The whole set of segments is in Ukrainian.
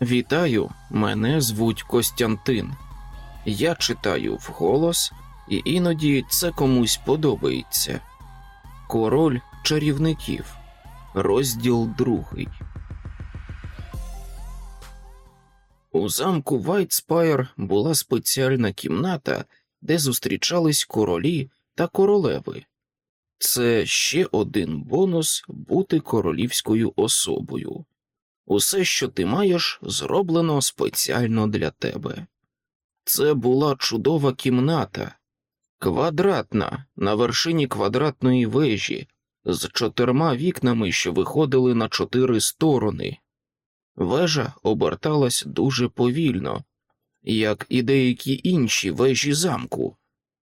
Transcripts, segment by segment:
Вітаю, мене звуть Костянтин. Я читаю вголос, і іноді це комусь подобається. Король чарівників, розділ другий. У замку Вайтспайр була спеціальна кімната, де зустрічались королі та королеви. Це ще один бонус бути королівською особою. Усе, що ти маєш, зроблено спеціально для тебе. Це була чудова кімната, квадратна на вершині квадратної вежі, з чотирма вікнами, що виходили на чотири сторони. Вежа оберталась дуже повільно, як і деякі інші вежі замку,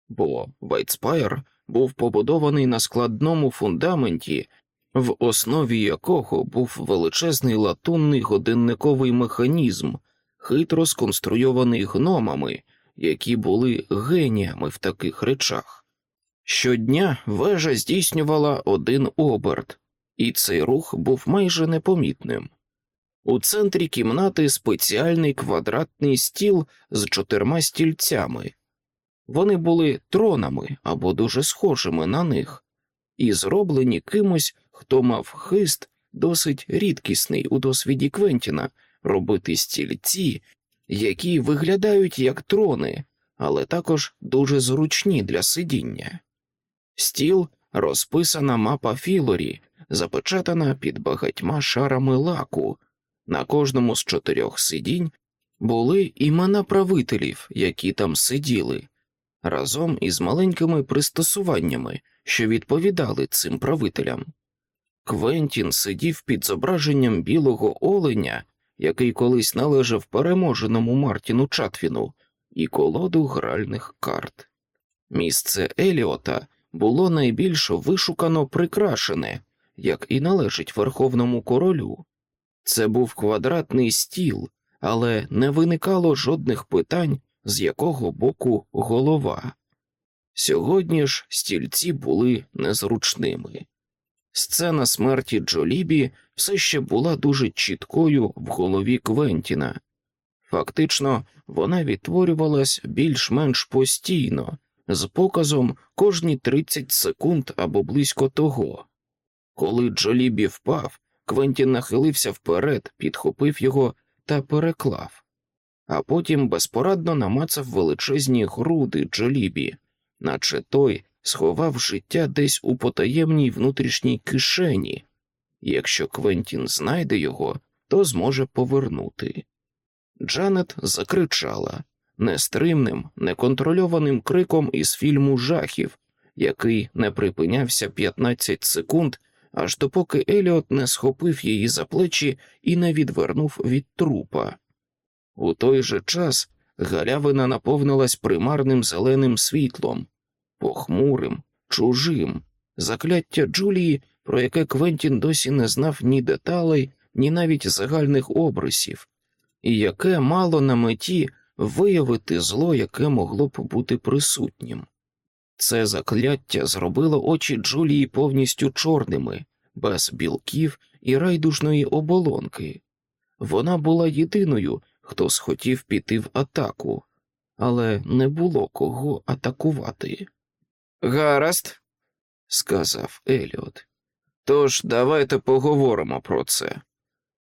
бо Вайтспайр був побудований на складному фундаменті, в основі якого був величезний латунний годинниковий механізм, хитро сконструйований гномами, які були геніями в таких речах. Щодня вежа здійснювала один оберт, і цей рух був майже непомітним. У центрі кімнати спеціальний квадратний стіл з чотирма стільцями. Вони були тронами або дуже схожими на них, і зроблені кимось, хто мав хист досить рідкісний у досвіді Квентіна робити стільці, які виглядають як трони, але також дуже зручні для сидіння. Стіл розписана мапа Філорі, запечатана під багатьма шарами лаку. На кожному з чотирьох сидінь були імена правителів, які там сиділи, разом із маленькими пристосуваннями, що відповідали цим правителям. Квентін сидів під зображенням білого оленя, який колись належав переможеному Мартіну Чатвіну, і колоду гральних карт. Місце Еліота було найбільш вишукано прикрашене, як і належить верховному королю. Це був квадратний стіл, але не виникало жодних питань, з якого боку голова. Сьогодні ж стільці були незручними. Сцена смерті Джолібі все ще була дуже чіткою в голові Квентіна. Фактично, вона відтворювалась більш-менш постійно, з показом кожні 30 секунд або близько того. Коли Джолібі впав, Квентін нахилився вперед, підхопив його та переклав, а потім безпорадно намацав величезні груди Джолібі, наче той сховав життя десь у потаємній внутрішній кишені. Якщо Квентін знайде його, то зможе повернути. Джанет закричала нестримним, неконтрольованим криком із фільму жахів, який не припинявся 15 секунд, аж допоки Еліот не схопив її за плечі і не відвернув від трупа. У той же час галявина наповнилась примарним зеленим світлом, похмурим, чужим, закляття Джулії, про яке Квентін досі не знав ні деталей, ні навіть загальних обрисів, і яке мало на меті виявити зло, яке могло б бути присутнім. Це закляття зробило очі Джулії повністю чорними, без білків і райдужної оболонки. Вона була єдиною, хто схотів піти в атаку, але не було кого атакувати. Гаразд, сказав Еліот. Тож давайте поговоримо про це.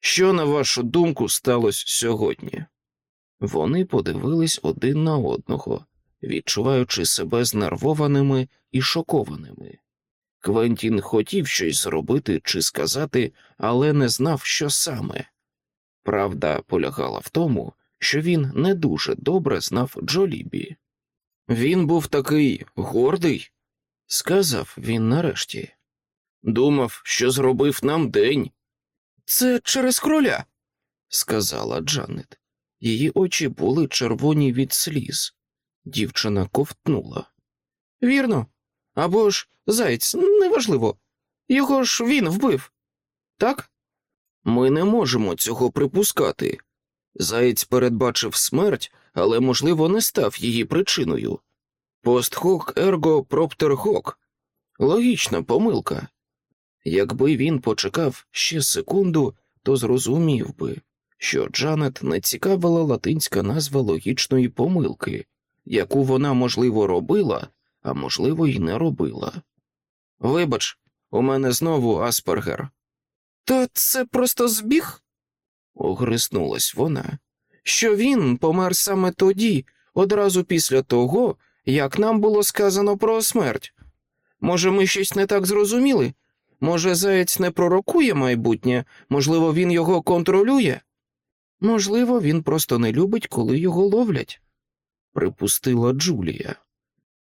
Що, на вашу думку, сталося сьогодні? Вони подивились один на одного, відчуваючи себе знервованими і шокованими. Квентін хотів щось зробити чи сказати, але не знав, що саме. Правда полягала в тому, що він не дуже добре знав Джолібі. Він був такий гордий, сказав він нарешті. Думав, що зробив нам день. Це через кроля, сказала Джанет. Її очі були червоні від сліз. Дівчина ковтнула. Вірно, або ж заєць, неважливо. Його ж він вбив. Так? Ми не можемо цього припускати. Заєць передбачив смерть, але, можливо, не став її причиною. Постхок ерго проптерхок. Логічна помилка. Якби він почекав ще секунду, то зрозумів би, що Джанет не цікавила латинська назва логічної помилки, яку вона, можливо, робила, а можливо, й не робила. Вибач, у мене знову Аспергер. То це просто збіг? огриснулась вона. Що він помер саме тоді, одразу після того, як нам було сказано про смерть. Може, ми щось не так зрозуміли? Може, заєць не пророкує майбутнє, можливо, він його контролює? Можливо, він просто не любить, коли його ловлять, припустила Джулія.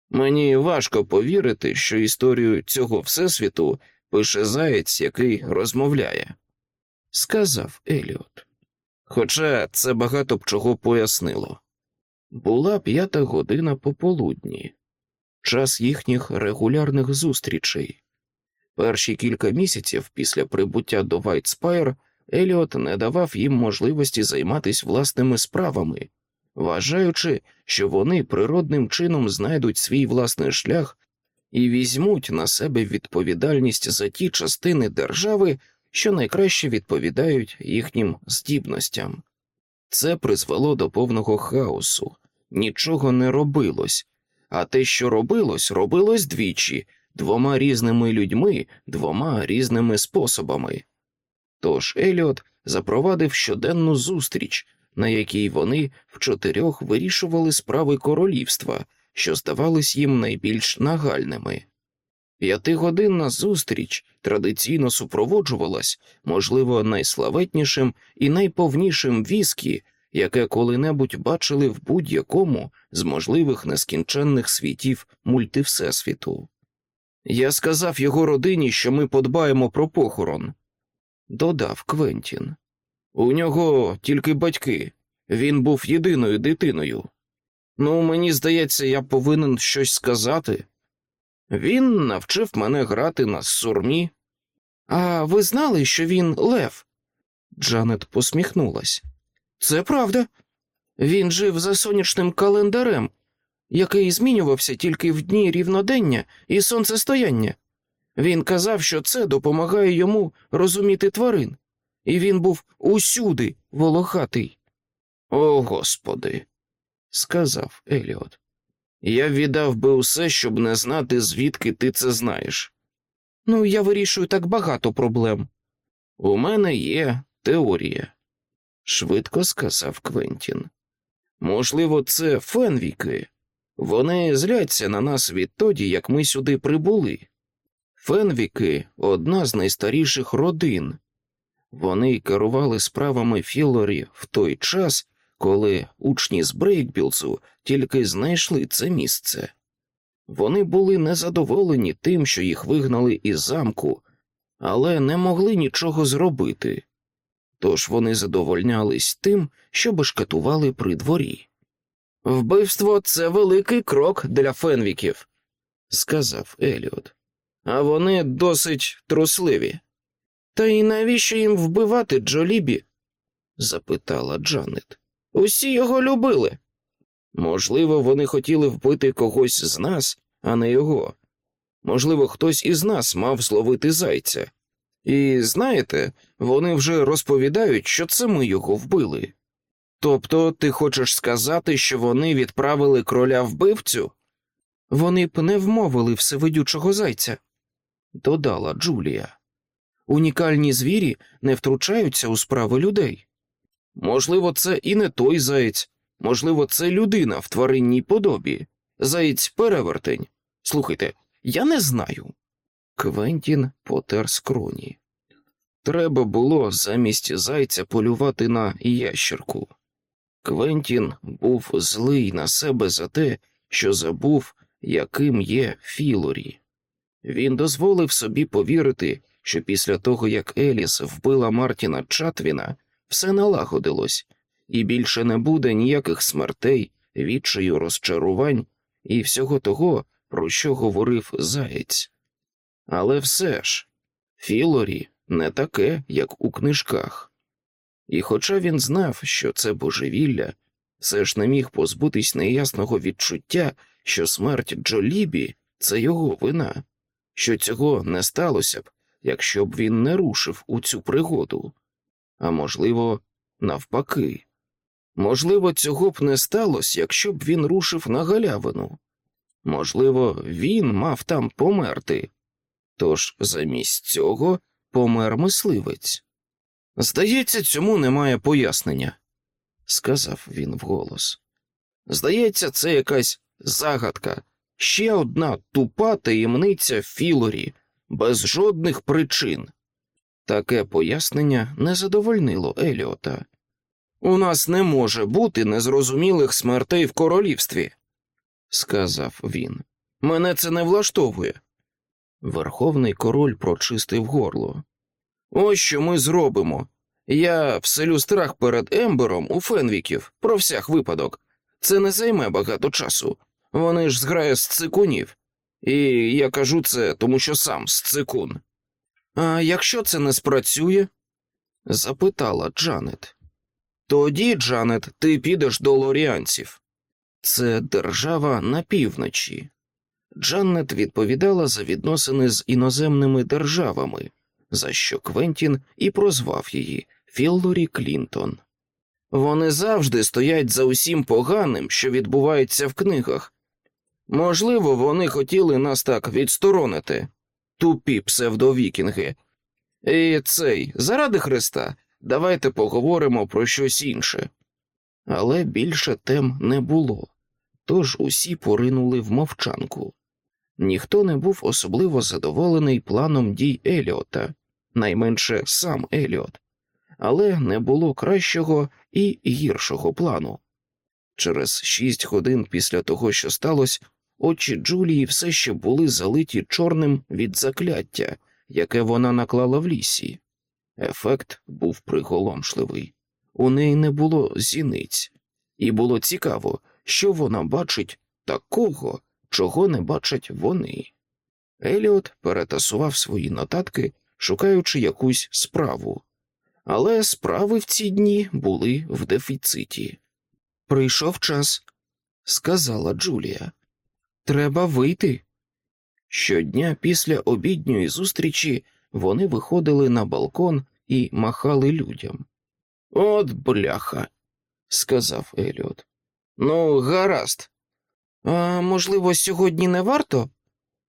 Мені важко повірити, що історію цього всесвіту пише заєць, який розмовляє, сказав Еліот. Хоча це багато б чого пояснило. Була п'ята година пополудні, час їхніх регулярних зустрічей. Перші кілька місяців після прибуття до Вайтспайр Еліот не давав їм можливості займатися власними справами, вважаючи, що вони природним чином знайдуть свій власний шлях і візьмуть на себе відповідальність за ті частини держави, що найкраще відповідають їхнім здібностям. Це призвело до повного хаосу, нічого не робилось, а те, що робилось, робилось двічі, двома різними людьми, двома різними способами. Тож Еліот запровадив щоденну зустріч, на якій вони в чотирьох вирішували справи королівства, що здавались їм найбільш нагальними. П'ятигодинна зустріч традиційно супроводжувалась, можливо, найславетнішим і найповнішим віскі, яке коли-небудь бачили в будь-якому з можливих нескінченних світів мультивсесвіту. Я сказав його родині, що ми подбаємо про похорон, додав Квентін. У нього тільки батьки, він був єдиною дитиною. Ну, мені здається, я повинен щось сказати. Він навчив мене грати на сурмі. А ви знали, що він лев? Джанет посміхнулась. Це правда. Він жив за сонячним календарем, який змінювався тільки в дні рівнодення і сонцестояння. Він казав, що це допомагає йому розуміти тварин, і він був усюди волохатий. О Господи, сказав Еліот. Я віддав би усе, щоб не знати, звідки ти це знаєш. Ну, я вирішую так багато проблем. У мене є теорія, швидко сказав Квентін. Можливо, це фенвіки. Вони зляться на нас відтоді, як ми сюди прибули. Фенвіки одна з найстаріших родин. Вони керували справами Філорі в той час, коли учні з Брейкбілсу тільки знайшли це місце. Вони були незадоволені тим, що їх вигнали із замку, але не могли нічого зробити. Тож вони задовольнялись тим, що бешкетували при дворі. Вбивство це великий крок для фенвіків, сказав Еліот. А вони досить трусливі. Та й навіщо їм вбивати Джолібі? запитала Джанет. Усі його любили. Можливо, вони хотіли вбити когось з нас, а не його. Можливо, хтось із нас мав зловити зайця. І знаєте, вони вже розповідають, що це ми його вбили. Тобто ти хочеш сказати, що вони відправили кроля вбивцю? Вони б не вмовили всевидючого зайця, додала Джулія. Унікальні звірі не втручаються у справи людей. Можливо, це і не той заєць, можливо, це людина в тваринній подобі, заєць перевертень. Слухайте, я не знаю. Квентін потер скроні. Треба було замість зайця полювати на ящерку. Квентін був злий на себе за те, що забув, яким є Філорі. Він дозволив собі повірити, що після того, як Еліс вбила Мартіна Чатвіна, все налагодилось, і більше не буде ніяких смертей, відчаю розчарувань і всього того, про що говорив заєць. Але все ж, Філорі не таке, як у книжках. І хоча він знав, що це божевілля, все ж не міг позбутись неясного відчуття, що смерть Джолібі це його вина, що цього не сталося б, якщо б він не рушив у цю пригоду. А можливо, навпаки. Можливо, цього б не сталося, якщо б він рушив на галявину. Можливо, він мав там померти, тож замість цього помер мисливець. Здається, цьому немає пояснення, сказав він вголос. Здається, це якась загадка, ще одна тупа таємниця Філорі, без жодних причин. Таке пояснення не задовольнило Еліота. У нас не може бути незрозумілих смертей в королівстві, сказав він. Мене це не влаштовує. Верховний король прочистив горло. Ось що ми зробимо. Я вселю страх перед Ембером у Фенвіків про всяк випадок. Це не займе багато часу. Вони ж зграє з цикунів. І я кажу це, тому що сам з цикун. А якщо це не спрацює? запитала Джанет. Тоді, Джанет, ти підеш до лоріанців. Це держава на півночі. Джанет відповідала за відносини з іноземними державами, за що Квентін і прозвав її Філлорі Клінтон. Вони завжди стоять за усім поганим, що відбувається в книгах. Можливо, вони хотіли нас так відсторонити, тупі псевдовікінги. І цей, заради Христа, давайте поговоримо про щось інше. Але більше тем не було, тож усі поринули в мовчанку. Ніхто не був особливо задоволений планом дій Еліота, найменше сам Еліот, але не було кращого і гіршого плану. Через шість годин після того, що сталося, очі Джулії все ще були залиті чорним від закляття, яке вона наклала в лісі. Ефект був приголомшливий. У неї не було зіниць, і було цікаво, що вона бачить такого, чого не бачать вони. Еліот перетасував свої нотатки, шукаючи якусь справу, але справи в ці дні були в дефіциті. Прийшов час, сказала Джулія. Треба вийти. Щодня після обідньої зустрічі вони виходили на балкон і махали людям. От бляха, сказав Еліот. Ну, гаразд. А можливо, сьогодні не варто?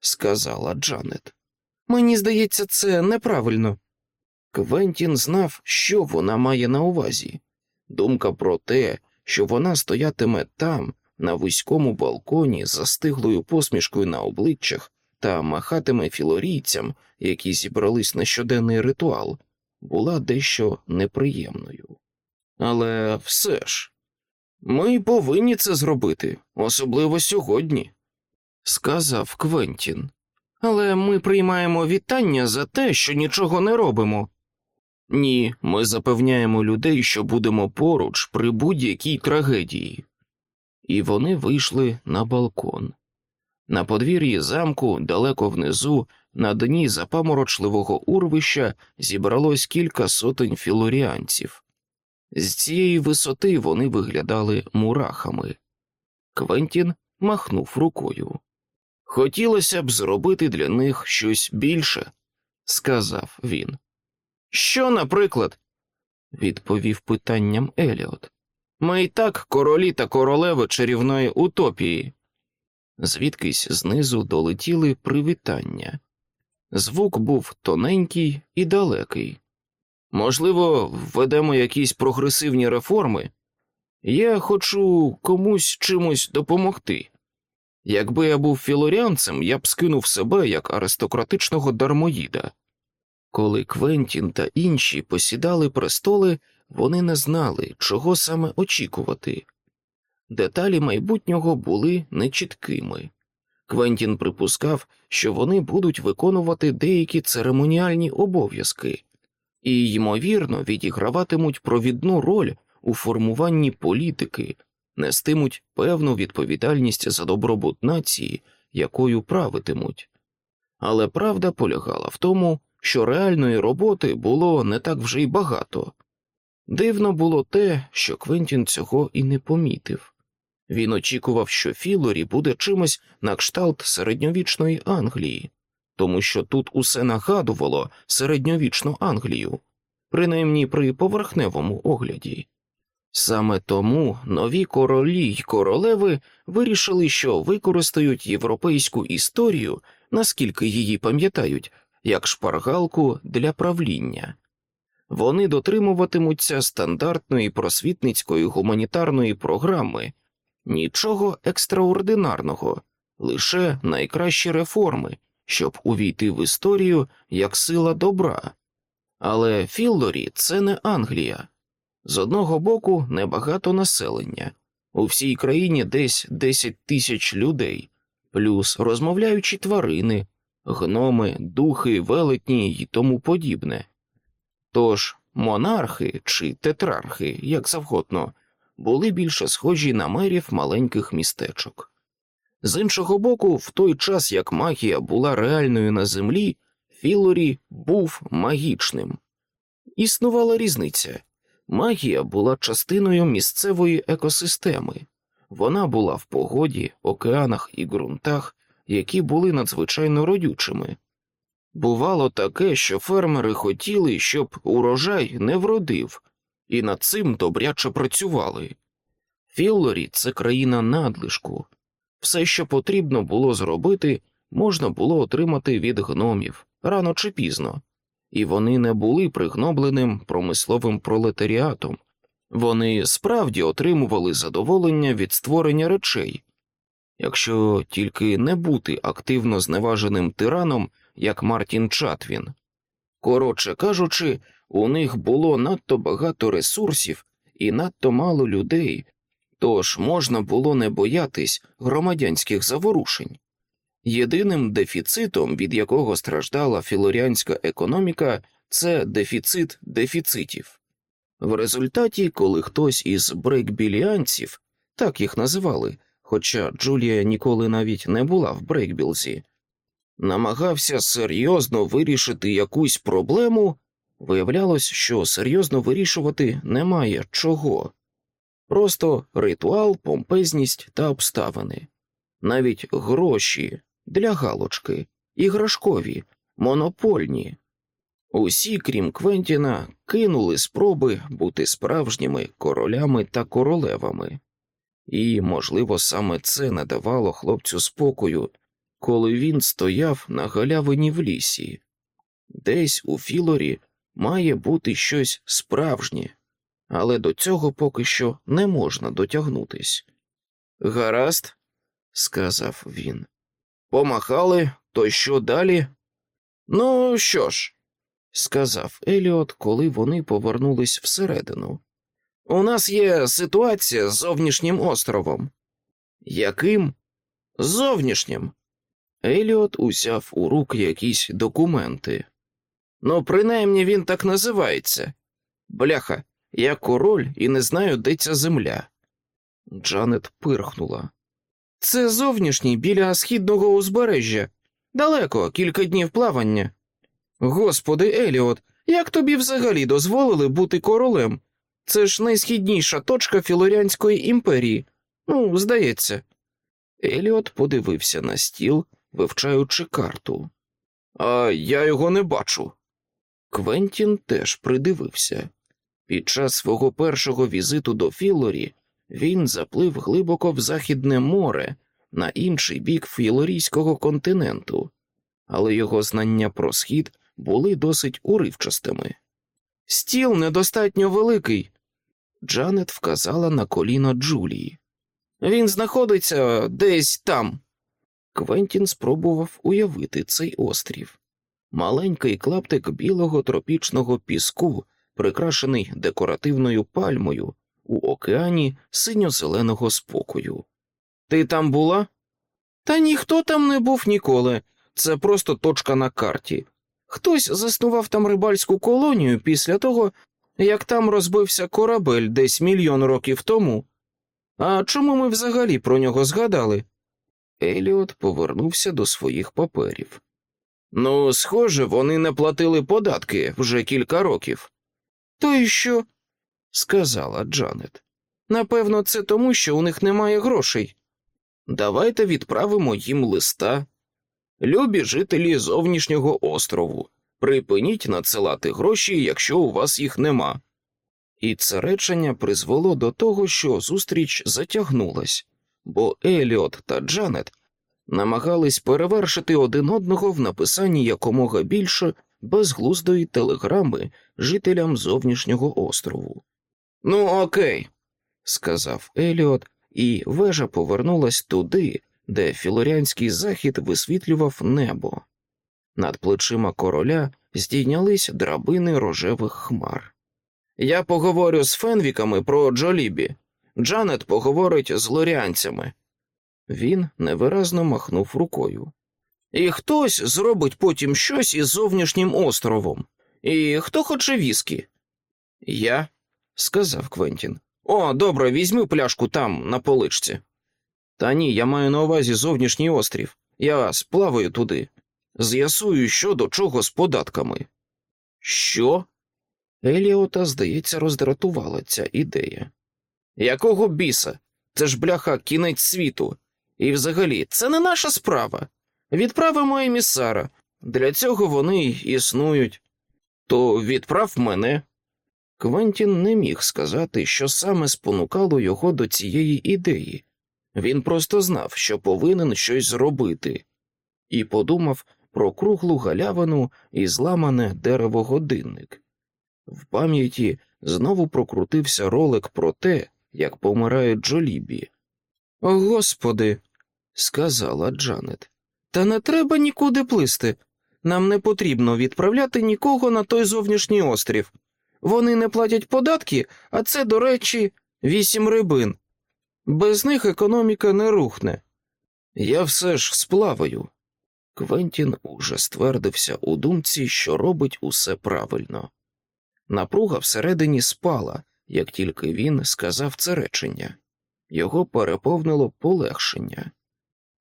сказала Джанет. Мені здається, це неправильно. Квентін знав, що вона має на увазі. Думка про те, що вона стоятиме там, на вузькому балконі, з застиглою посмішкою на обличчях та махатиме філорійцям, які зібрались на щоденний ритуал, була дещо неприємною. Але все ж, ми повинні це зробити, особливо сьогодні, сказав Квентін. Але ми приймаємо вітання за те, що нічого не робимо. Ні, ми запевняємо людей, що будемо поруч при будь-якій трагедії. І вони вийшли на балкон. На подвір'ї замку, далеко внизу, на дні запаморочливого урвища, зібралось кілька сотень філоріанців. З цієї висоти вони виглядали мурахами. Квентін махнув рукою. Хотілося б зробити для них щось більше, сказав він. Що, наприклад? відповів питанням Еліот. Ми і так королі та королеви чарівної утопії. Звідкись знизу долетіли привітання. Звук був тоненький і далекий. Можливо, введемо якісь прогресивні реформи. Я хочу комусь чимось допомогти. Якби я був філоріанцем, я б скинув себе як аристократичного дармоїда. Коли Квентін та інші посідали престоли, вони не знали, чого саме очікувати. Деталі майбутнього були нечіткими. Квентін припускав, що вони будуть виконувати деякі церемоніальні обов'язки і, ймовірно, відіграватимуть провідну роль у формуванні політики, нестимуть певну відповідальність за добробут нації, якою правитимуть. Але правда полягала в тому, що реальної роботи було не так вже й багато. Дивно було те, що Квентін цього і не помітив. Він очікував, що Філорі буде чимось на кшталт середньовічної Англії, тому що тут усе нагадувало середньовічну Англію. принаймні при поверхневому огляді. Саме тому нові королі й королеви вирішили, що використають європейську історію, наскільки її пам'ятають, як шпаргалку для правління. Вони дотримуватимуться стандартної просвітницької гуманітарної програми, нічого екстраординарного, лише найкращі реформи, щоб увійти в історію як сила добра. Але Філлорі це не Англія. З одного боку, небагато населення, у всій країні десь 10 тисяч людей, плюс розмовляючі тварини, гноми, духи, велетні й тому подібне. Тож монархи чи тетрархи, як завгодно, були більше схожі на мерів маленьких містечок. З іншого боку, в той час як магія була реальною на землі, Філорі був магічним. Існувала різниця. Магія була частиною місцевої екосистеми, вона була в погоді, океанах і ґрунтах, які були надзвичайно родючими. Бувало таке, що фермери хотіли, щоб урожай не вродив, і над цим добряче працювали. Філлорі це країна надлишку, все, що потрібно було зробити, можна було отримати від гномів рано чи пізно. І вони не були пригнобленим промисловим пролетаріатом, вони справді отримували задоволення від створення речей, якщо тільки не бути активно зневаженим тираном, як Мартін Чатвін. Коротше кажучи, у них було надто багато ресурсів і надто мало людей, тож можна було не боятись громадянських заворушень. Єдиним дефіцитом, від якого страждала філоріанська економіка, це дефіцит дефіцитів. В результаті, коли хтось із брейкбіліанців, так їх називали, хоча Джулія ніколи навіть не була в брейкбілзі, намагався серйозно вирішити якусь проблему, виявлялось, що серйозно вирішувати немає чого, просто ритуал, помпезність та обставини, навіть гроші для галочки, іграшкові, монопольні. Усі, крім Квентіна, кинули спроби бути справжніми королями та королевами, і, можливо, саме це не давало хлопцю спокою, коли він стояв на галявині в лісі. Десь у Філорі має бути щось справжнє, але до цього поки що не можна дотягнутись. Гаразд, сказав він. Помахали, то що далі? Ну, що ж, сказав Еліот, коли вони повернулись всередину. У нас є ситуація з зовнішнім островом. Яким? Зовнішнім. Еліот узяв у рук якісь документи. Ну, принаймні він так називається. Бляха, я король і не знаю, де ця земля. Джанет пирхнула. Це зовнішній біля східного узбережжя, далеко, кілька днів плавання. Господи, Еліот, як тобі взагалі дозволили бути королем? Це ж найсхідніша точка Філорянської імперії. Ну, здається. Еліот подивився на стіл, вивчаючи карту. А я його не бачу. Квентін теж придивився. Під час свого першого візиту до Філорі він заплив глибоко в Західне море на інший бік філорійського континенту, але його знання про схід були досить уривчастими. Стіл недостатньо великий. Джанет вказала на коліно Джулії. Він знаходиться десь там. Квентін спробував уявити цей острів. Маленький клаптик білого тропічного піску, прикрашений декоративною пальмою, у океані синьо-зеленого спокою. Ти там була? Та ніхто там не був ніколи. Це просто точка на карті. Хтось заснував там рибальську колонію після того, як там розбився корабель десь мільйон років тому. А чому ми взагалі про нього згадали? Еліот повернувся до своїх паперів. Ну, схоже, вони не платили податки вже кілька років. То й що? сказала Джанет. Напевно, це тому, що у них немає грошей. Давайте відправимо їм листа. Любі жителі зовнішнього острову. Припиніть надсилати гроші, якщо у вас їх нема. І це речення призвело до того, що зустріч затягнулась, бо Еліот та Джанет намагались перевершити один одного в написанні якомога більше безглуздої телеграми жителям зовнішнього острову. Ну, окей, сказав Еліот, і вежа повернулась туди, де філорянський захід висвітлював небо. Над плечима короля здійнялись драбини рожевих хмар. Я поговорю з фенвіками про Джолібі. Джанет поговорить з лоріанцями. Він невиразно махнув рукою. І хтось зробить потім щось із зовнішнім островом. І хто хоче віскі? Я, сказав Квентін. О, добре, візьми пляшку там, на поличці. Та ні, я маю на увазі зовнішній острів. Я сплаваю туди. З'ясую, що до чого з податками. Що? Еліота, здається, роздратувала ця ідея. Якого біса? Це ж бляха кінець світу. І взагалі, це не наша справа. Відправимо емісара. Для цього вони існують. То відправ мене. Квентін не міг сказати, що саме спонукало його до цієї ідеї. Він просто знав, що повинен щось зробити, і подумав про круглу галявину і зламане дерево годинник. В пам'яті знову прокрутився ролик про те, як помирає Джолібі. О, Господи, сказала Джанет, та не треба нікуди плисти. Нам не потрібно відправляти нікого на той зовнішній острів. Вони не платять податки, а це, до речі, вісім рибин. Без них економіка не рухне. Я все ж сплаваю. Квентін уже ствердився у думці, що робить усе правильно. Напруга всередині спала, як тільки він сказав це речення. Його переповнило полегшення.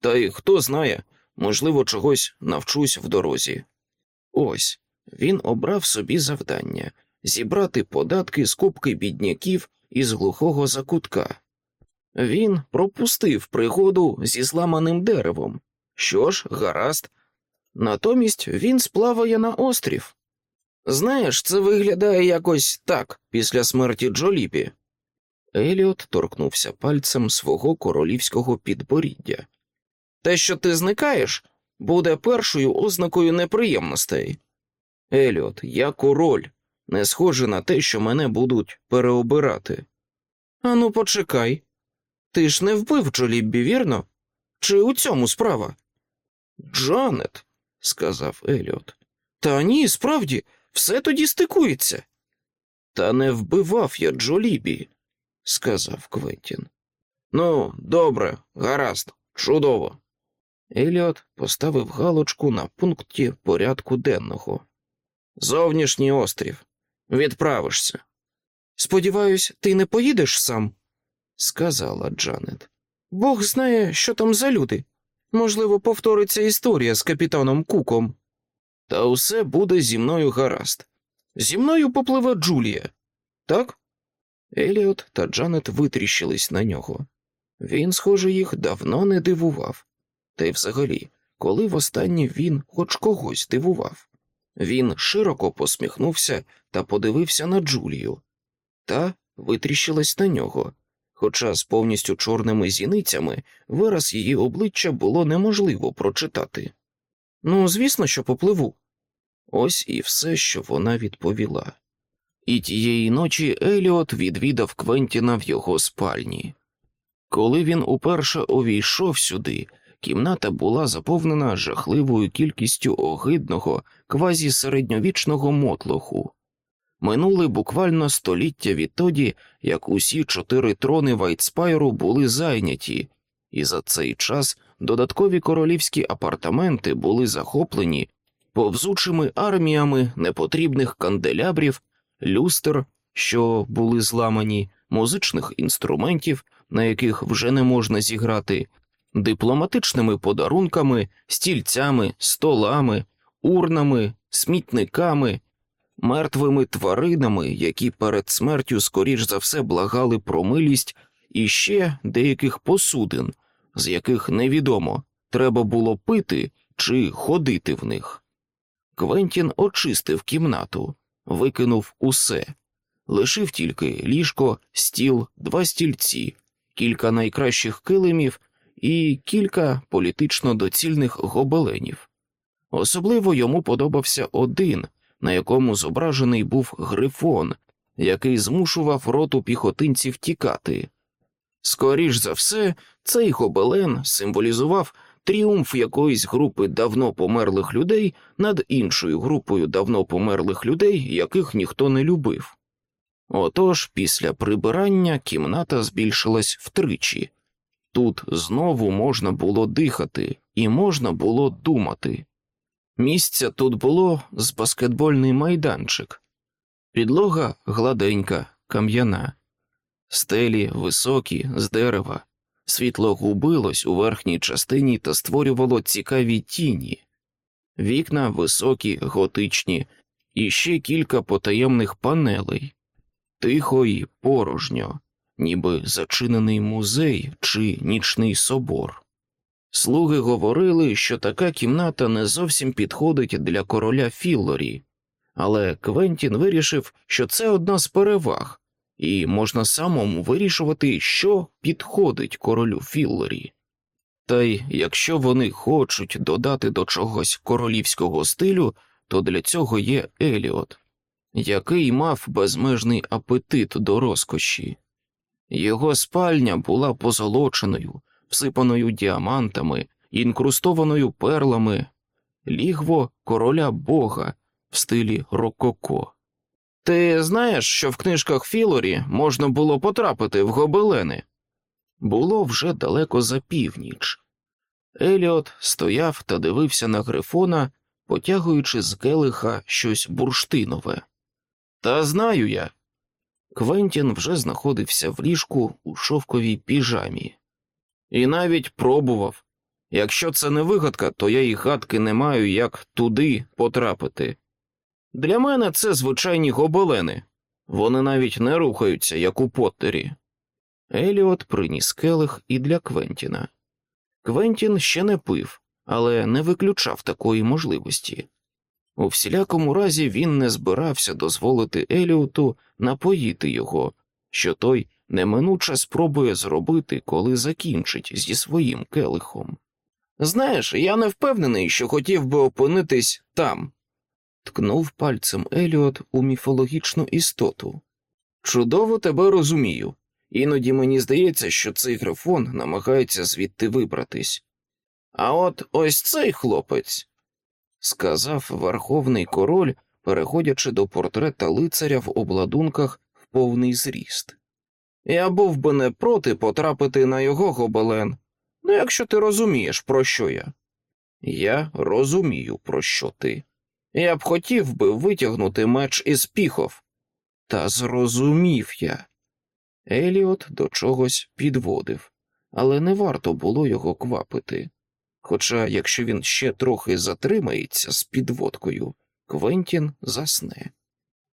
Та й хто знає, можливо, чогось навчусь в дорозі. Ось він обрав собі завдання зібрати податки з кубки бідняків із глухого закутка. Він пропустив пригоду зі зламаним деревом. Що ж, гаразд. Натомість він сплаває на острів. Знаєш, це виглядає якось так після смерті Джоліпі. Еліот торкнувся пальцем свого королівського підборіддя. Те, що ти зникаєш, буде першою ознакою неприємностей. Еліот, я король, не схоже на те, що мене будуть переобирати. Ану, почекай. Ти ж не вбив Джоліббі, вірно? Чи у цьому справа? Джанет, сказав Еліот. Та ні, справді, все тоді стикується. Та не вбивав я Джолібі, сказав Квентін. Ну, добре, гаразд, чудово. Еліот поставив галочку на пункті порядку денного. Зовнішній острів. Відправишся. Сподіваюсь, ти не поїдеш сам, сказала Джанет. Бог знає, що там за люди. Можливо, повториться історія з капітаном Куком. Та усе буде зі мною гаразд. Зі мною попливе Джулія, так? Еліот та Джанет витріщились на нього. Він, схоже, їх давно не дивував. Та й взагалі, коли востаннє він хоч когось дивував. Він широко посміхнувся та подивився на Джулію, та витріщилась на нього, хоча з повністю чорними зіницями вираз її обличчя було неможливо прочитати. Ну, звісно, що попливу. Ось і все, що вона відповіла. І тієї ночі Еліот відвідав Квентіна в його спальні. Коли він уперше увійшов сюди, кімната була заповнена жахливою кількістю огидного, квазі-середньовічного мотлоху. Минули буквально століття відтоді, як усі чотири трони Вайтспайру були зайняті, і за цей час додаткові королівські апартаменти були захоплені повзучими арміями непотрібних канделябрів, люстер, що були зламані, музичних інструментів, на яких вже не можна зіграти, дипломатичними подарунками, стільцями, столами, урнами, смітниками, мертвими тваринами, які перед смертю, скоріш за все, благали про милість, і ще деяких посудин, з яких невідомо треба було пити чи ходити в них. Квентін очистив кімнату, викинув усе, лишив тільки ліжко, стіл, два стільці, кілька найкращих килимів і кілька політично доцільних гобеленів. Особливо йому подобався один, на якому зображений був грифон, який змушував роту піхотинців тікати. Скоріш за все, цей гобелен символізував тріумф якоїсь групи давно померлих людей над іншою групою давно померлих людей, яких ніхто не любив. Отож, після прибирання кімната збільшилась втричі. Тут знову можна було дихати і можна було думати. Місця тут було з баскетбольний майданчик, підлога гладенька, кам'яна, стелі високі, з дерева, світло губилось у верхній частині та створювало цікаві тіні, вікна високі, готичні, і ще кілька потаємних панелей, тихо і порожньо, ніби зачинений музей чи нічний собор. Слуги говорили, що така кімната не зовсім підходить для короля Філлорі, але Квентін вирішив, що це одна з переваг, і можна самому вирішувати, що підходить королю Філлорі. Та й якщо вони хочуть додати до чогось королівського стилю, то для цього є Еліот, який мав безмежний апетит до розкоші. Його спальня була позолоченою всипаною діамантами, інкрустованою перлами, лігво короля бога в стилі рококо. Ти знаєш, що в книжках Філорі можна було потрапити в гобелени? Було вже далеко за північ. Еліот стояв та дивився на грифона, потягуючи з келиха щось бурштинове. Та знаю я. Квентін вже знаходився в ліжку у шовковій піжамі. І навіть пробував. Якщо це не вигадка, то я і гадки не маю, як туди потрапити. Для мене це звичайні гобелени, вони навіть не рухаються, як у Поттері. Еліот приніс келих і для Квентіна. Квентін ще не пив, але не виключав такої можливості. У всілякому разі він не збирався дозволити Еліоту напоїти його, що той неминуче спробує зробити, коли закінчить зі своїм келихом. Знаєш, я не впевнений, що хотів би опинитись там, ткнув пальцем Еліот у міфологічну істоту. Чудово тебе розумію. Іноді мені здається, що цей грифон намагається звідти вибратись. А от ось цей хлопець, сказав верховний король, переходячи до портрета лицаря в обладунках в повний зріст. Я був би не проти потрапити на його гобелен, ну якщо ти розумієш, про що я. Я розумію, про що ти. Я б хотів би витягнути меч із піхов. Та зрозумів я. Еліот до чогось підводив, але не варто було його квапити. Хоча, якщо він ще трохи затримається з підводкою, Квентін засне.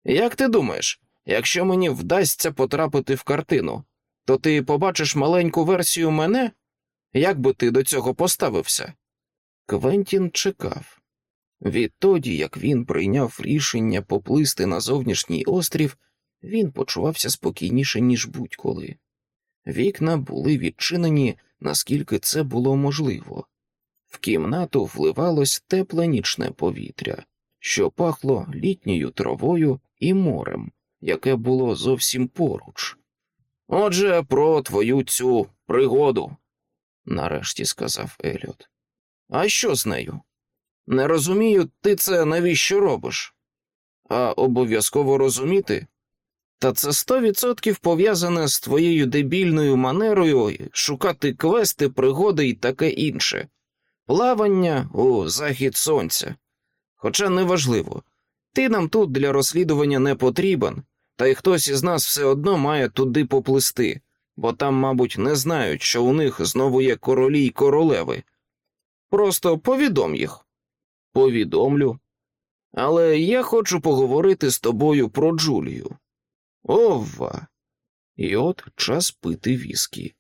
Як ти думаєш, якщо мені вдасться потрапити в картину, то ти побачиш маленьку версію мене? Як би ти до цього поставився? Квентін чекав. Відтоді, як він прийняв рішення поплисти на зовнішній острів, він почувався спокійніше, ніж будь-коли. Вікна були відчинені, наскільки це було можливо. В кімнату вливалось тепле нічне повітря, що пахло літньою травою і морем, яке було зовсім поруч. Отже, про твою цю пригоду, нарешті сказав Еліот. А що з нею? Не розумію, ти це навіщо робиш? А обов'язково розуміти? Та це сто відсотків пов'язане з твоєю дебільною манерою шукати квести, пригоди і таке інше, плавання у захід сонця. Хоча неважливо, ти нам тут для розслідування не потрібен, та й хтось із нас все одно має туди поплисти, бо там, мабуть, не знають, що у них знову є королі й королеви. Просто повідом їх. Повідомлю. Але я хочу поговорити з тобою про Джулію. Ова. І от час пити віскі.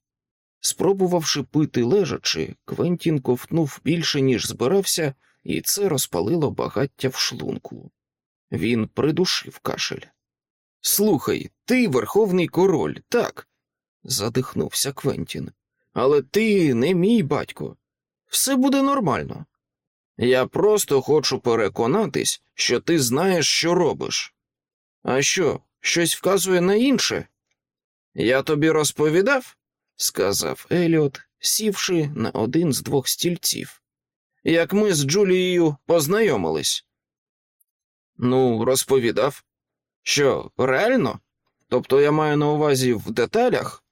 Спробувавши пити лежачи, Квентін ковтнув більше, ніж збирався, і це розпалило багаття в шлунку. Він придушив кашель. Слухай, ти верховний король, так, задихнувся Квентін. Але ти не мій батько. Все буде нормально. Я просто хочу переконатись, що ти знаєш, що робиш. А що, щось вказує на інше? Я тобі розповідав, сказав Еліот, сівши на один з двох стільців. Як ми з Джулією познайомились. Ну, розповідав. Що, реально? Тобто я маю на увазі в деталях?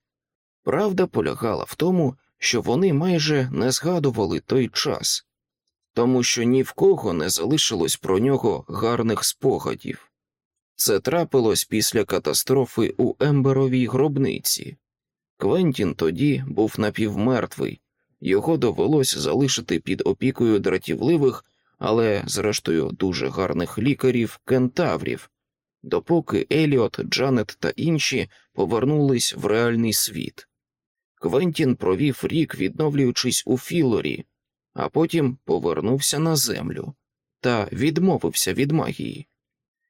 Правда полягала в тому, що вони майже не згадували той час, тому що ні в кого не залишилось про нього гарних спогадів. Це трапилось після катастрофи у Емберовій гробниці. Квентін тоді був напівмертвий, його довелось залишити під опікою дратівливих, але, зрештою, дуже гарних лікарів кентаврів, допоки Еліот, Джанет та інші повернулись в реальний світ. Квентін провів рік, відновлюючись у Філорі, а потім повернувся на землю та відмовився від магії.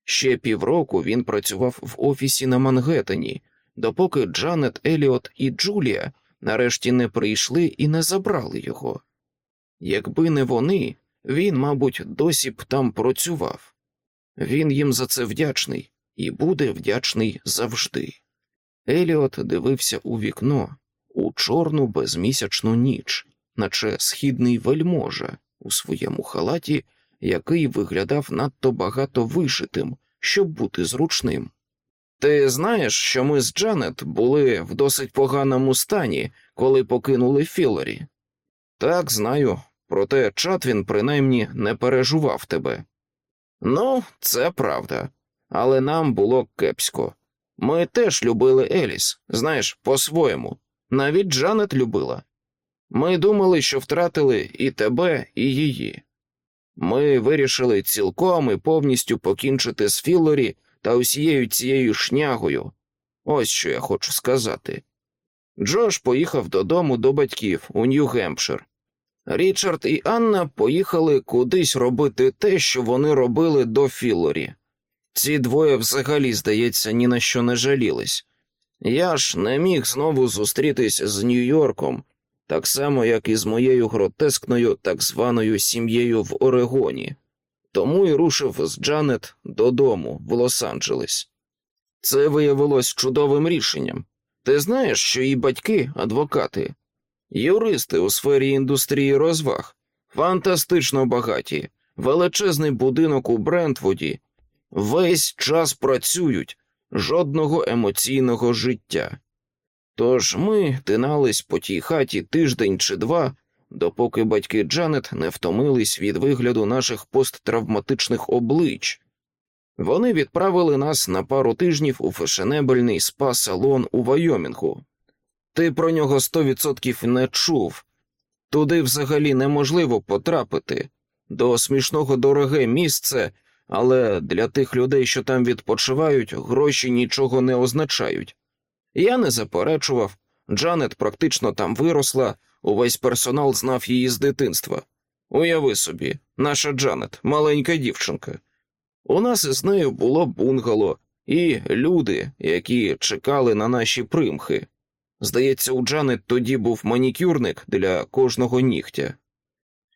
Ще півроку він працював в офісі на Мангеттені, допоки Джанет, Еліот і Джулія нарешті не прийшли і не забрали його. Якби не вони, він, мабуть, досі б там працював. Він їм за це вдячний і буде вдячний завжди. Еліот дивився у вікно у чорну безмісячну ніч, наче східний вельможа у своєму халаті, який виглядав надто багато вишитим, щоб бути зручним. Ти знаєш, що ми з Джанет були в досить поганому стані, коли покинули Філорі? Так, знаю, проте Чатвін принаймні не пережував тебе. Ну, це правда, але нам було кепсько. Ми теж любили Еліс, знаєш, по-своєму. Навіть Джанет любила. Ми думали, що втратили і тебе, і її. Ми вирішили цілком і повністю покінчити з Філорі та усією цією шнягою. Ось що я хочу сказати. Джош поїхав додому до батьків у Нью-Гемпшир. Річард і Анна поїхали кудись робити те, що вони робили до Філорі. Ці двоє взагалі, здається, ні на що не жалілись. Я ж не міг знову зустрітись з Нью-Йорком, так само, як і з моєю гротескною так званою сім'єю в Орегоні, тому й рушив з Джанет додому в Лос-Анджелес. Це виявилось чудовим рішенням. Ти знаєш, що її батьки адвокати, юристи у сфері індустрії розваг, фантастично багаті, величезний будинок у Брентвуді, весь час працюють жодного емоційного життя. Тож ми тинались по тій хаті тиждень чи два, допоки батьки Джанет не втомились від вигляду наших посттравматичних облич. Вони відправили нас на пару тижнів у фешенебельний спа салон у Вайомінгу. Ти про нього сто відсотків не чув. Туди взагалі неможливо потрапити до смішного дороге місце, але для тих людей, що там відпочивають, гроші нічого не означають. Я не заперечував, Джанет практично там виросла, увесь персонал знав її з дитинства. Уяви собі, наша Джанет, маленька дівчинка. У нас із нею було бунгало і люди, які чекали на наші примхи. Здається, у Джанет тоді був манікюрник для кожного нігтя.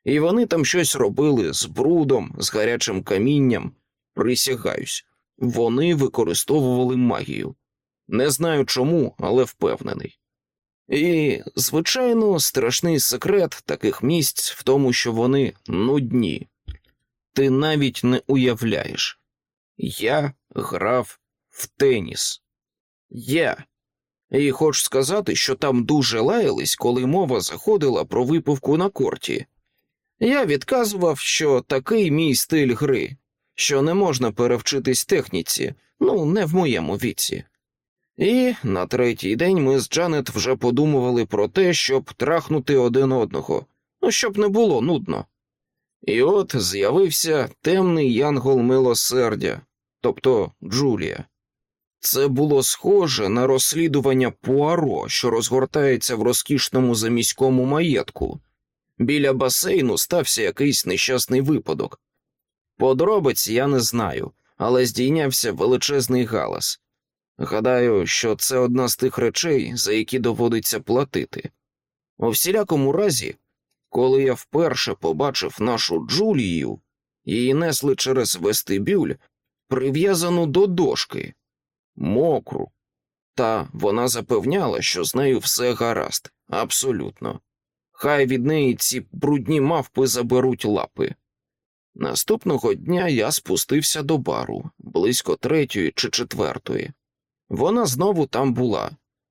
І вони там щось робили з брудом, з гарячим камінням. Присягаюсь, вони використовували магію. Не знаю чому, але впевнений. І, звичайно, страшний секрет таких місць в тому, що вони нудні. Ти навіть не уявляєш. Я грав в теніс. Я. І хочу сказати, що там дуже лаялись, коли мова заходила про випивку на корті. Я відказував, що такий мій стиль гри, що не можна перевчитись техніці, ну, не в моєму віці. І на третій день ми з Джанет вже подумували про те, щоб трахнути один одного, ну щоб не було нудно. І от з'явився темний янгол милосердя, тобто Джулія. Це було схоже на розслідування Пуаро, що розгортається в розкішному заміському маєтку. Біля басейну стався якийсь нещасний випадок. Подробиць я не знаю, але здійнявся величезний галас. Гадаю, що це одна з тих речей, за які доводиться платити. У всілякому разі, коли я вперше побачив нашу Джулію, її несли через вестибюль, прив'язану до дошки, мокру, та вона запевняла, що з нею все гаразд, абсолютно. Хай від неї ці брудні мавпи заберуть лапи. Наступного дня я спустився до бару близько третьої чи четвертої. Вона знову там була,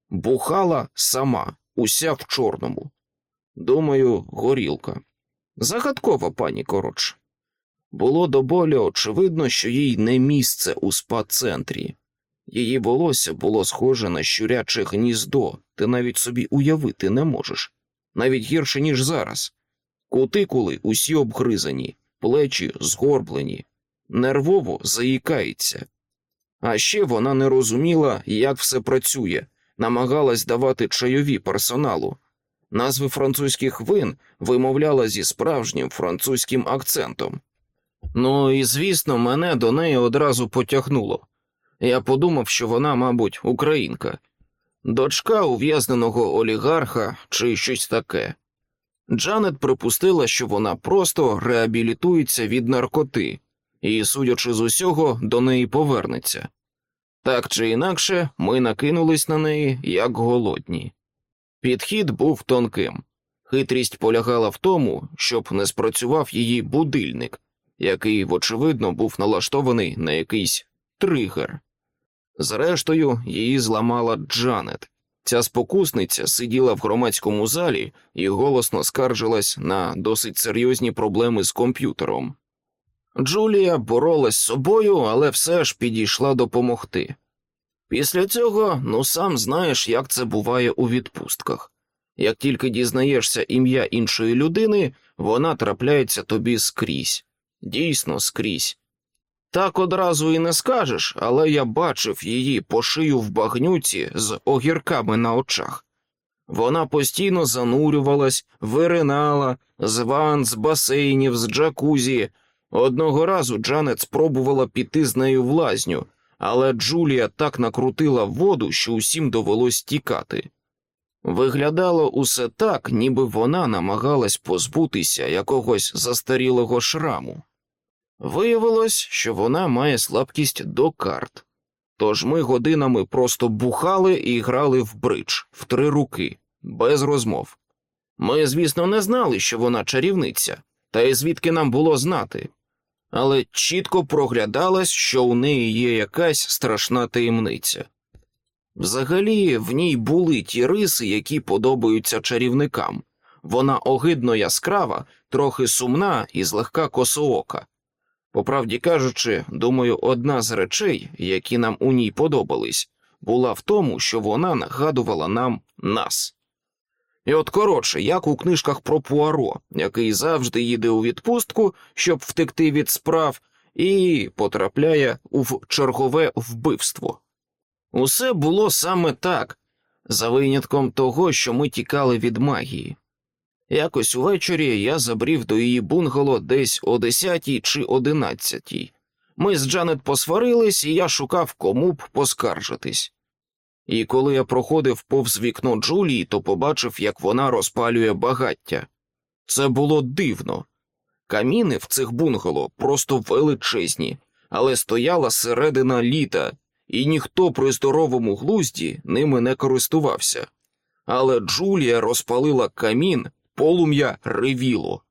бухала сама, уся в чорному. Думаю, горілка. Загадкова пані коротше. Було до болі очевидно, що їй не місце у спа-центрі. Її волосся було схоже на щуряче гніздо, ти навіть собі уявити не можеш, навіть гірше, ніж зараз. Кутикули усі обгризані, плечі згорблені, нервово заїкається. А ще вона не розуміла, як все працює, намагалась давати чайові персоналу. Назви французьких вин вимовляла зі справжнім французьким акцентом. Ну і звісно, мене до неї одразу потягнуло. Я подумав, що вона, мабуть, українка, дочка ув'язненого олігарха чи щось таке. Джанет припустила, що вона просто реабілітується від наркоти і, судячи з усього, до неї повернеться. Так чи інакше, ми накинулись на неї як голодні. Підхід був тонким. Хитрість полягала в тому, щоб не спрацював її будильник, який, вочевидно, був налаштований на якийсь тригер. Зрештою, її зламала Джанет. Ця спокусниця сиділа в громадському залі і голосно скаржилась на досить серйозні проблеми з комп'ютером. Джулія боролась з собою, але все ж підійшла допомогти. Після цього, ну сам знаєш, як це буває у відпустках. Як тільки дізнаєшся ім'я іншої людини, вона трапляється тобі скрізь, дійсно скрізь. Так одразу і не скажеш, але я бачив її по шию в багнюці з огірками на очах. Вона постійно занурювалась, виринала з ван, з басейнів, з джакузі. Одного разу Джанет спробувала піти з нею в лазню, але Джулія так накрутила воду, що усім довелось тікати. Виглядало усе так, ніби вона намагалась позбутися якогось застарілого шраму. Виявилось, що вона має слабкість до карт, тож ми годинами просто бухали і грали в бридж в три руки, без розмов. Ми, звісно, не знали, що вона чарівниця, та й звідки нам було знати, але чітко проглядалось, що у неї є якась страшна таємниця. Взагалі, в ній були ті риси, які подобаються чарівникам. Вона огидно яскрава, трохи сумна і злегка косоока. По правді кажучи, думаю, одна з речей, які нам у ній подобались, була в тому, що вона нагадувала нам нас. І от коротше, як у книжках про Пуаро, який завжди їде у відпустку, щоб втекти від справ, і потрапляє у чергове вбивство. Усе було саме так, за винятком того, що ми тікали від магії. Якось увечері я забрів до її бунгало десь о десятій чи одинадцятій. Ми з Джанет посварились, і я шукав кому б поскаржитись. І коли я проходив повз вікно Джулії, то побачив, як вона розпалює багаття. Це було дивно. Каміни в цих бунгало просто величезні, але стояла середина літа, і ніхто при здоровому глузді ними не користувався. Але Джулія розпалила камін полум'я ревіло.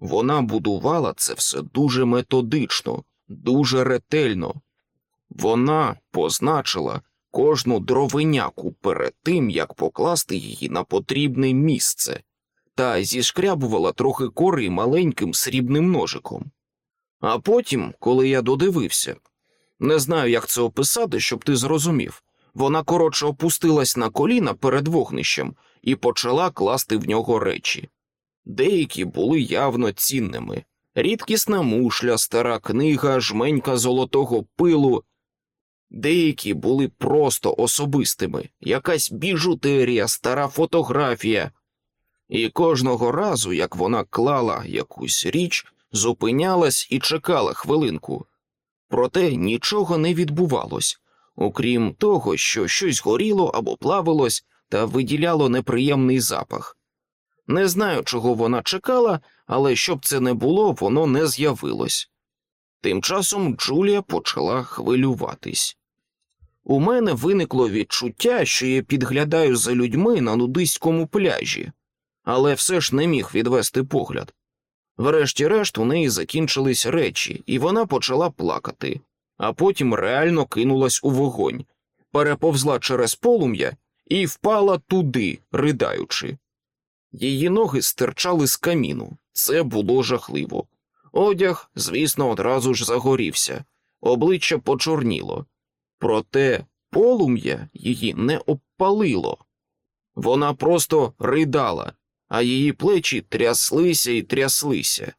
Вона будувала це все дуже методично, дуже ретельно. Вона позначила кожну дровиняку перед тим, як покласти її на потрібне місце, та зішкрябувала трохи кори маленьким срібним ножиком. А потім, коли я додивився, не знаю, як це описати, щоб ти зрозумів, вона коротше опустилась на коліна перед вогнищем і почала класти в нього речі. Деякі були явно цінними рідкісна мушля, стара книга, жменька золотого пилу. Деякі були просто особистими, якась біжутерія, стара фотографія. І кожного разу, як вона клала якусь річ, зупинялась і чекала хвилинку. Проте нічого не відбувалось, окрім того, що щось горіло або плавилось та виділяло неприємний запах. Не знаю, чого вона чекала, але щоб це не було, воно не з'явилось. Тим часом Джулія почала хвилюватись. У мене виникло відчуття, що я підглядаю за людьми на нудиському пляжі, але все ж не міг відвести погляд. Врешті-решт у неї закінчились речі, і вона почала плакати, а потім реально кинулась у вогонь, переповзла через полум'я і впала туди, riдаючи. Її ноги стирчали з каміну, це було жахливо. Одяг, звісно, одразу ж загорівся, обличчя почорніло, проте полум'я її не обпалило. Вона просто ридала, а її плечі тряслися і тряслися.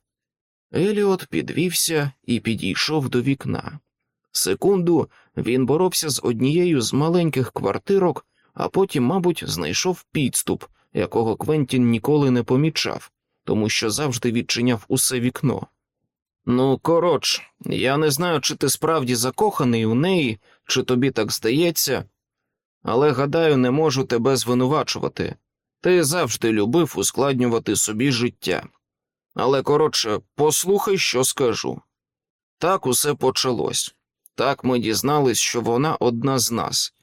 Еліот підвівся і підійшов до вікна. Секунду він боровся з однією з маленьких квартирок, а потім, мабуть, знайшов підступ, якого Квентін ніколи не помічав, тому що завжди відчиняв усе вікно. Ну, коротше, я не знаю, чи ти справді закоханий у неї, чи тобі так здається, але гадаю, не можу тебе звинувачувати. Ти завжди любив ускладнювати собі життя. Але, коротше, послухай, що скажу. Так усе почалось. Так ми дізнались, що вона одна з нас.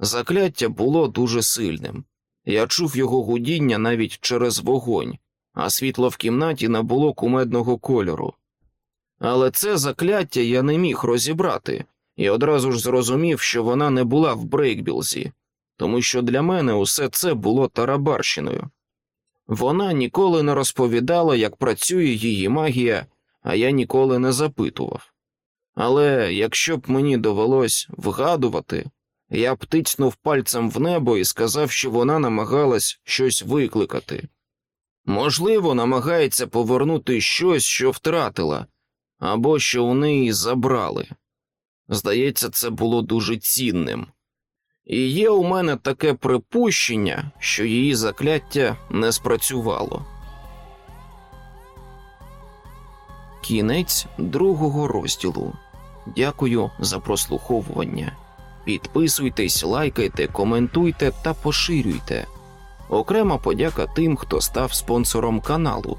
Закляття було дуже сильним. Я чув його гудіння навіть через вогонь, а світло в кімнаті набуло кумедного кольору. Але це закляття я не міг розібрати і одразу ж зрозумів, що вона не була в Брейкбілзі, тому що для мене усе це було тарабарщиною. Вона ніколи не розповідала, як працює її магія, а я ніколи не запитував. Але якщо б мені довелось вгадувати, я б тицнув пальцем в небо і сказав, що вона намагалась щось викликати. Можливо, намагається повернути щось, що втратила, або що у неї забрали. Здається, це було дуже цінним. І є у мене таке припущення, що її закляття не спрацювало. Кінець другого розділу. Дякую за прослуховування. Підписуйтесь, лайкайте, коментуйте та поширюйте. Окрема подяка тим, хто став спонсором каналу.